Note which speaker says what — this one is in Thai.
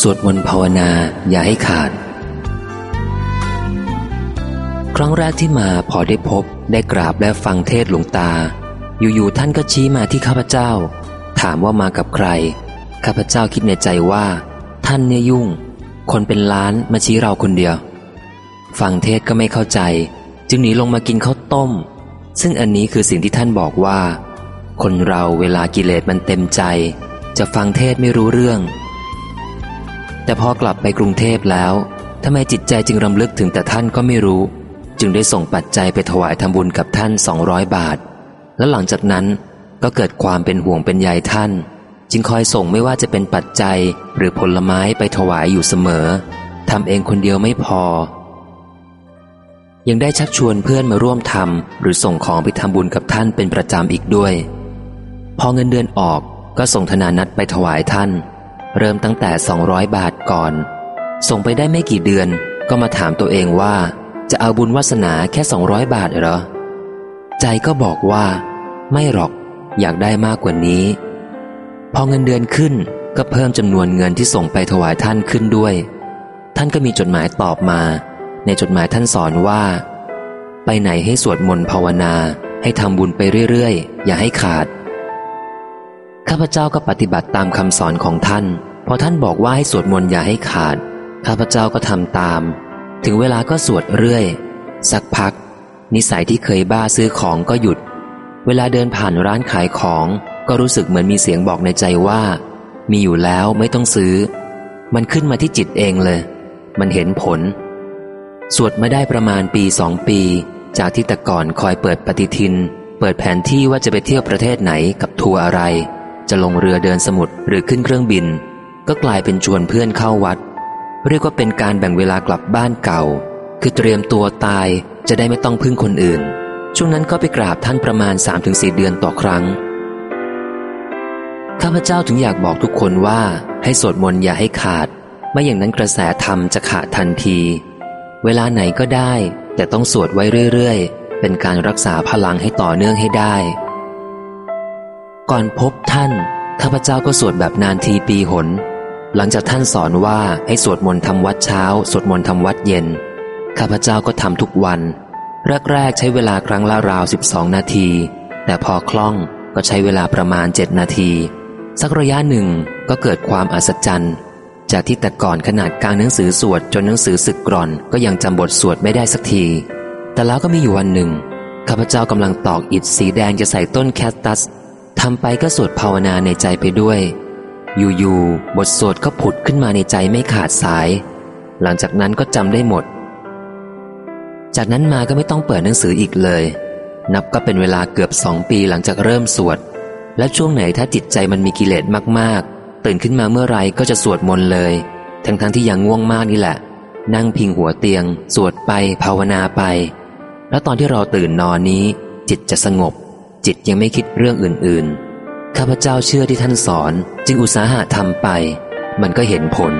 Speaker 1: สวดมนต์ภาวนาอย่าให้ขาด ครั้งแรกที่มาพอได้พบได้กราบและฟังเทศหลวงตา อยู่ๆท่านก็ชี้มาที่ข้าพเจ้า ถามว่ามากับใคร ข้าพเจ้าคิดในใจว่า ท่านเนี่ยยุ่ง คนเป็นล้านมาชี้เราคนเดียว ฟังเทศก็ไม่เข้าใจ จึงหนีลงมากินข้าวต้ม ซึ่งอันนี้คือสิ่งที่ท่านบอกว่า คนเราเวลากิเลสมันเต็มใจ จะฟังเทศไม่รู้เรื่อง แต่พอกลับไปกรุงเทพแล้วทำไมจิตใจจึงรำลึกถึงแต่ท่านก็ไม่รู้ จึงได้ส่งปัจจัยไปถวายทำบุญกับท่านสองร้อยบาท และหลังจากนั้นก็เกิดความเป็นห่วงเป็นใยท่าน จึงคอยส่งไม่ว่าจะเป็นปัจจัยหรือผลไม้ไปถวายอยู่เสมอทำเองคนเดียวไม่พอ ยังได้ชักชวนเพื่อนมาร่วมทำหรือส่งของไปทำบุญกับท่านเป็นประจำอีกด้วย พอเงินเดือนออกก็ส่งธนานัดไปถวายท่าน เริ่มตั้งแต่ 200 บาทก่อน ส่งไปได้ไม่กี่เดือน ก็มาถามตัวเองว่า จะเอาบุญวาสนาแค่ 200 บาทเหรอ ใจก็บอกว่า ไม่หรอก อยากได้มากกว่านี้ พอเงินเดือนขึ้นก็เพิ่มจำนวนเงินที่ส่งไปถวายท่านขึ้นด้วย ท่านก็มีจดหมายตอบมา ในจดหมายท่านสอนว่า ไปไหนให้สวดมนต์ภาวนา ให้ทำบุญไปเรื่อยๆ อย่าให้ขาด ข้าพเจ้าก็ปฏิบัติตามคำสอนของท่าน พอท่านบอกว่าให้สวดมนต์อย่าให้ขาด ข้าพเจ้าก็ทำตาม ถึงเวลาก็สวดเรื่อย สักพัก นิสัยที่เคยบ้าซื้อของก็หยุด เวลาเดินผ่านร้านขายของ ก็รู้สึกเหมือนมีเสียงบอกในใจว่า มีอยู่แล้วไม่ต้องซื้อ มันขึ้นมาที่จิตเองเลย มันเห็นผล สวดมาได้ประมาณปีสองปี จากที่แต่ก่อนคอยเปิดปฏิทิน เปิดแผนที่ว่าจะไปเที่ยวประเทศไหนกับทัวร์อะไร จะลงเรือเดินสมุทรหรือขึ้นเครื่องบิน ก็กลายเป็นชวนเพื่อนเข้าวัด เรียกว่าเป็นการแบ่งเวลากลับบ้านเก่า คือเตรียมตัวตายจะได้ไม่ต้องพึ่งคนอื่น ช่วงนั้นก็ไปกราบท่านประมาณ 3-4 เดือนต่อครั้งข้าพเจ้าถึงอยากบอกทุกคนว่าให้สวดมนต์อย่าให้ขาด ไม่อย่างนั้นกระแสธรรมจะขาดทันที เวลาไหนก็ได้ แต่ต้องสวดไว้เรื่อย ๆ เป็นการรักษาพลังให้ต่อเนื่องให้ได้ ก่อนพบท่านข้าพเจ้าก็สวดแบบนานทีปีหน หลังจากท่านสอนว่าให้สวดมนต์ทำวัดเช้า สวดมนต์ทำวัดเย็น ข้าพเจ้าก็ทำทุกวัน แรกๆใช้เวลาครั้งละราว12นาที แต่พอคล่องก็ใช้เวลาประมาณ7นาที สักระยะหนึ่งก็เกิดความอัศจรรย์ จากที่แต่ก่อนขนาดกลางหนังสือสวดจนหนังสือสึกกร่อนก็ยังจำบทสวดไม่ได้สักที แต่แล้วก็มีอยู่วันหนึ่งข้าพเจ้ากำลังตอกอิฐสีแดงจะใส่ต้นแคสตัส ทำไปก็สวดภาวนาในใจไปด้วย อยู่ๆบทสวดก็ผุดขึ้นมาในใจไม่ขาดสาย หลังจากนั้นก็จำได้หมด จากนั้นมาก็ไม่ต้องเปิดหนังสืออีกเลย นับก็เป็นเวลาเกือบสองปีหลังจากเริ่มสวด และช่วงไหนถ้าจิตใจมันมีกิเลสมากๆ ตื่นขึ้นมาเมื่อไรก็จะสวดมนต์เลย ทั้งๆทที่ยังง่วงมากนี่แหละ นั่งพิงหัวเตียง สวดไปภาวนาไป แล้วตอนที่เราตื่นนอนนี้ จิตจะสงบ จิตยังไม่คิดเรื่องอื่น ๆ ข้าพเจ้าเชื่อที่ท่านสอน จึงอุตสาหะทำไป มันก็เห็นผล